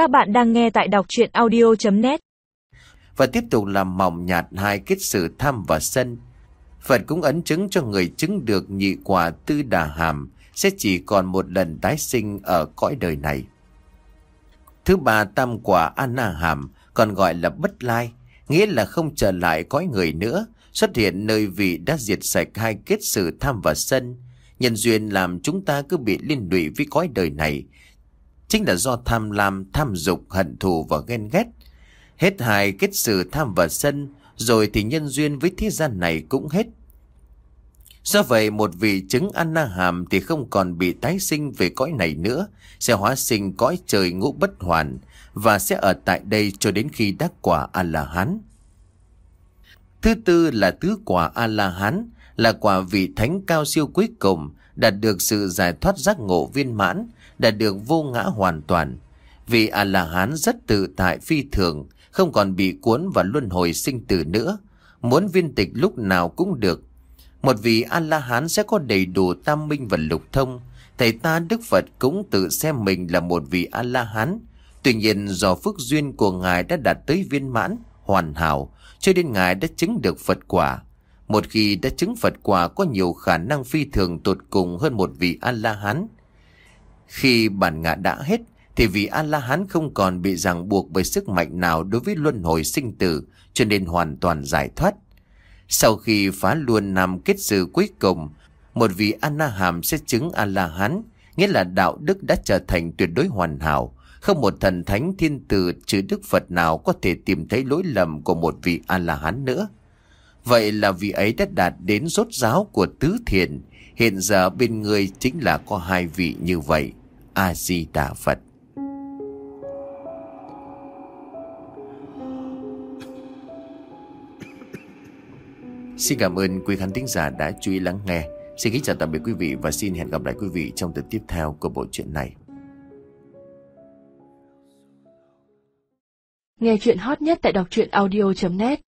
Các bạn đang nghe tại đọc chuyện audio.net Và tiếp tục làm mỏng nhạt hai kết sự tham và sân. Phật cũng ấn chứng cho người chứng được nhị quả tư đà hàm sẽ chỉ còn một lần tái sinh ở cõi đời này. Thứ ba tam quả Anna hàm còn gọi là bất lai, nghĩa là không trở lại cõi người nữa, xuất hiện nơi vị đã diệt sạch hai kết sự tham và sân. Nhân duyên làm chúng ta cứ bị liên lụy với cõi đời này, chính là do tham lam, tham dục, hận thù và ghen ghét. Hết hài kết sự tham và sân, rồi thì nhân duyên với thế gian này cũng hết. Do vậy một vị chứng Anna Hàm thì không còn bị tái sinh về cõi này nữa, sẽ hóa sinh cõi trời ngũ bất hoàn và sẽ ở tại đây cho đến khi đắc quả A-la-hán. Thứ tư là tứ quả A-la-hán, là quả vị thánh cao siêu cuối cùng, đạt được sự giải thoát giác ngộ viên mãn, đạt được vô ngã hoàn toàn. Vì A-la-hán rất tự tại phi thường, không còn bị cuốn vào luân hồi sinh tử nữa. Muốn viên tịch lúc nào cũng được. Một vị A-la-hán sẽ có đầy đủ tam minh và lục thông. Thầy ta Đức Phật cũng tự xem mình là một vị A-la-hán. Tuy nhiên do phước duyên của Ngài đã đạt tới viên mãn, hoàn hảo, cho nên Ngài đã chứng được Phật quả. Một khi đã chứng Phật quả có nhiều khả năng phi thường tột cùng hơn một vị A-la-hán. Khi bản ngã đã hết, thì vị A-la-hán không còn bị ràng buộc bởi sức mạnh nào đối với luân hồi sinh tử, cho nên hoàn toàn giải thoát. Sau khi phá luôn năm kết sự cuối cùng, một vị A-na-hàm sẽ chứng A-la-hán, nghĩa là đạo đức đã trở thành tuyệt đối hoàn hảo. Không một thần thánh thiên tử trừ Đức Phật nào có thể tìm thấy lỗi lầm của một vị A-la-hán nữa. Vậy là vị ấy đã đạt đến rốt giáo của tứ thiền. Hiện giờ bên người chính là có hai vị như vậy. A-di-đà Phật. Xin cảm ơn quý khán thính giả đã chú ý lắng nghe. Xin kính chào tạm biệt quý vị và xin hẹn gặp lại quý vị trong tập tiếp theo của bộ truyện này. Nghe chuyện hot nhất tại đọc truyện audio.net